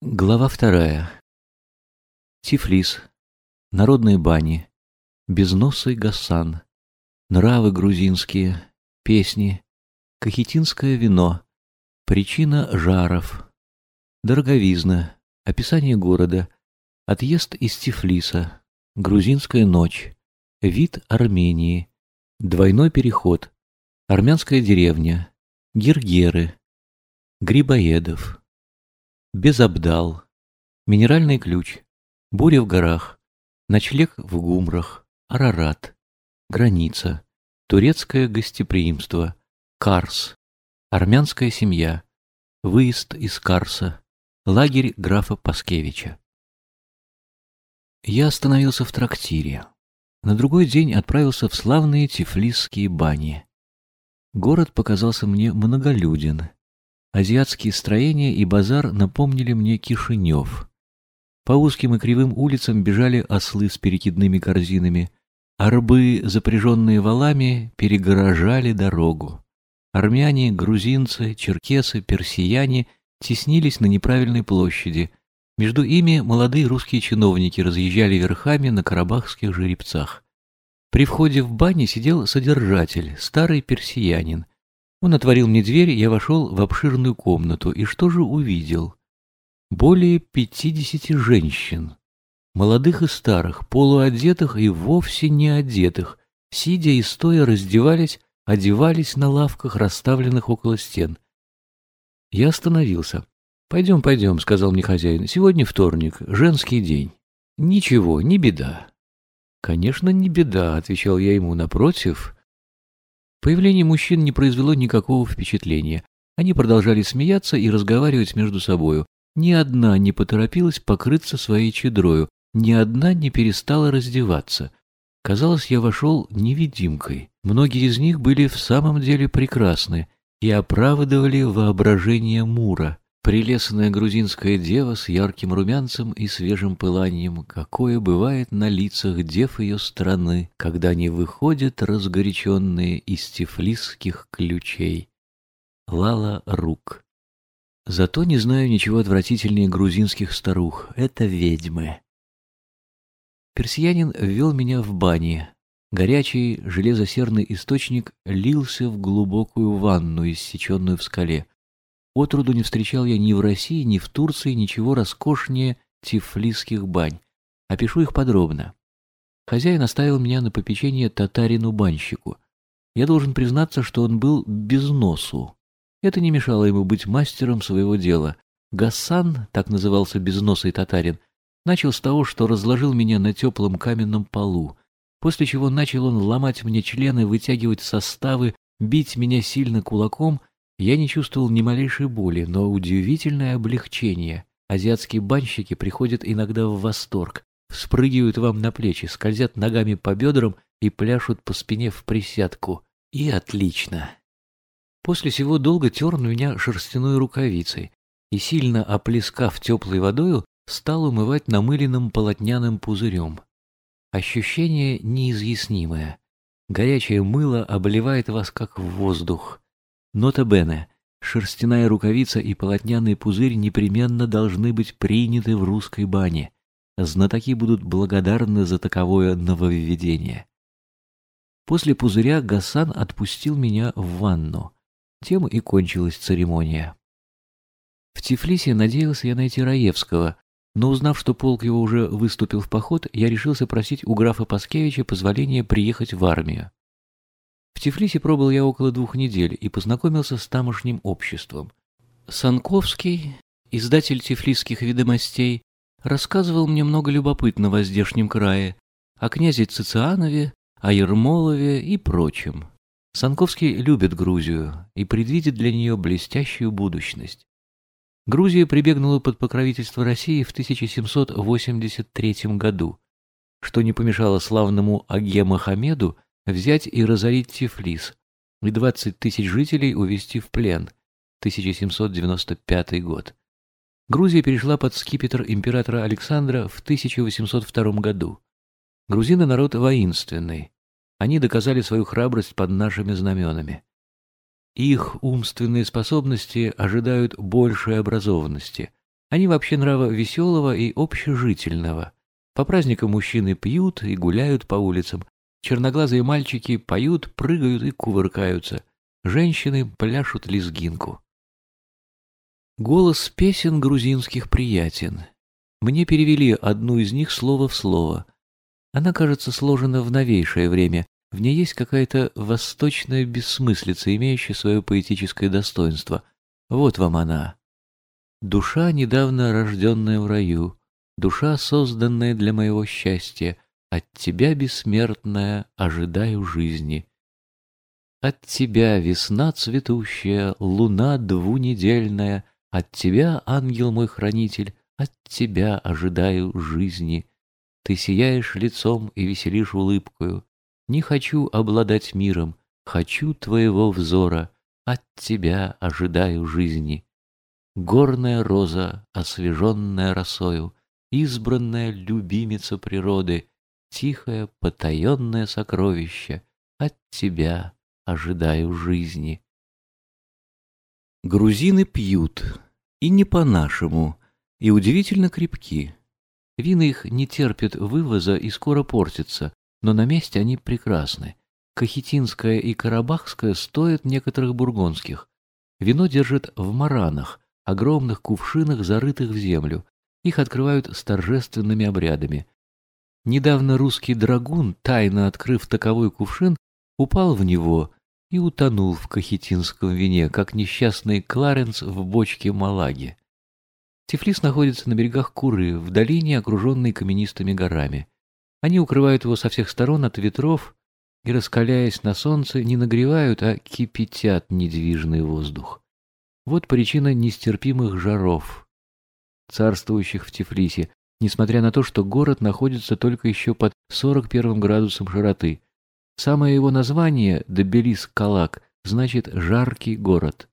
Глава вторая. Тифлис. Народные бани. Безносый Гасан. Нравы грузинские. Песни. Кахетинское вино. Причина жаров. Дороговизна. Описание города. Отъезд из Тифлиса. Грузинская ночь. Вид Армении. Двойной переход. Армянская деревня. Гергеры. Грибоедов. Безобдал, Минеральный ключ, Буря в горах, Ночлег в гумрах, Арарат, Граница, Турецкое гостеприимство, Карс, Армянская семья, Выезд из Карса, Лагерь графа Паскевича. Я остановился в трактире. На другой день отправился в славные тифлисские бани. Город показался мне многолюден. Азиатские строения и базар напомнили мне Кишинев. По узким и кривым улицам бежали ослы с перекидными корзинами. Арбы, запряженные валами, перегорожали дорогу. Армяне, грузинцы, черкесы, персияне теснились на неправильной площади. Между ими молодые русские чиновники разъезжали верхами на карабахских жеребцах. При входе в бане сидел содержатель, старый персиянин. Он отворил мне дверь, я вошел в обширную комнату, и что же увидел? Более пятидесяти женщин, молодых и старых, полуодетых и вовсе не одетых, сидя и стоя раздевались, одевались на лавках, расставленных около стен. Я остановился. «Пойдем, пойдем», — сказал мне хозяин. «Сегодня вторник, женский день». «Ничего, не беда». «Конечно, не беда», — отвечал я ему. «Напротив, Появление мужчин не произвело никакого впечатления. Они продолжали смеяться и разговаривать между собою. Ни одна не поторопилась покрыться своей чедрою, ни одна не перестала раздеваться. Казалось, я вошел невидимкой. Многие из них были в самом деле прекрасны и оправдывали воображение Мура. Прелестная грузинская дева с ярким румянцем и свежим пыланием, какое бывает на лицах дев ее страны, когда они выходят разгоряченные из тифлисских ключей. Лала Рук. Зато не знаю ничего отвратительнее грузинских старух. Это ведьмы. Персиянин ввел меня в бане. Горячий железосерный источник лился в глубокую ванну, иссеченную в скале. Отроду не встречал я ни в России, ни в Турции ничего роскошнее тифлисских бань. Опишу их подробно. Хозяин оставил меня на попечение татарину-банщику. Я должен признаться, что он был без носу. Это не мешало ему быть мастером своего дела. Гассан, так назывался безносый татарин, начал с того, что разложил меня на теплом каменном полу, после чего начал он ломать мне члены, вытягивать составы, бить меня сильно кулаком я не чувствовал ни малейшей боли, но удивительное облегчение. Азиатские банщики приходят иногда в восторг, спрыгивают вам на плечи, скользят ногами по бедрам и пляшут по спине в присядку. И отлично. После всего долго тер меня шерстяной рукавицей и, сильно оплескав теплой водою, стал умывать намыленным полотняным пузырем. Ощущение неизъяснимое. Горячее мыло обливает вас, как воздух. Нота Бене. Шерстяная рукавица и полотняный пузырь непременно должны быть приняты в русской бане. Знатоки будут благодарны за таковое нововведение. После пузыря Гасан отпустил меня в ванну. Тем и кончилась церемония. В Тифлисе надеялся я найти Раевского, но узнав, что полк его уже выступил в поход, я решился просить у графа Паскевича позволения приехать в армию. В Тифлисе пробыл я около двух недель и познакомился с тамошним обществом. Санковский, издатель тифлисских ведомостей, рассказывал мне много любопытного о здешнем крае, о князе Цицианове, о Ермолове и прочем. Санковский любит Грузию и предвидит для нее блестящую будущность. Грузия прибегнула под покровительство России в 1783 году, что не помешало славному Аге Мохаммеду взять и разорить Тифлис и 20 тысяч жителей увезти в плен, 1795 год. Грузия перешла под скипетр императора Александра в 1802 году. Грузины народ воинственный. Они доказали свою храбрость под нашими знаменами. Их умственные способности ожидают большей образованности. Они вообще нрава веселого и общежительного. По праздникам мужчины пьют и гуляют по улицам. Черноглазые мальчики поют, прыгают и кувыркаются. Женщины пляшут лезгинку. Голос песен грузинских приятен. Мне перевели одну из них слово в слово. Она, кажется, сложена в новейшее время. В ней есть какая-то восточная бессмыслица, имеющая свое поэтическое достоинство. Вот вам она. Душа, недавно рожденная в раю, душа, созданная для моего счастья, от тебя, бессмертная, ожидаю жизни. От тебя, весна цветущая, луна двунедельная, от тебя, ангел мой хранитель, от тебя ожидаю жизни. Ты сияешь лицом и веселишь улыбкою. Не хочу обладать миром, хочу твоего взора, от тебя ожидаю жизни. Горная роза, освеженная росою, избранная любимица природы, тихое, потаенное сокровище, от тебя ожидаю жизни. Грузины пьют, и не по-нашему, и удивительно крепки. Вина их не терпят вывоза и скоро портятся, но на месте они прекрасны. Кахетинское и Карабахское стоят некоторых бургонских. Вино держат в маранах, огромных кувшинах, зарытых в землю. Их открывают с торжественными обрядами. Недавно русский драгун, тайно открыв таковой кувшин, упал в него и утонул в кахетинском вине, как несчастный Кларенс в бочке Малаги. Тифлис находится на берегах Куры, в долине, окруженной каменистыми горами. Они укрывают его со всех сторон от ветров и, раскаляясь на солнце, не нагревают, а кипятят недвижный воздух. Вот причина нестерпимых жаров, царствующих в Тифлисе, несмотря на то, что город находится только еще под 41 градусом широты. Самое его название, Дебелис-Калак, значит «жаркий город».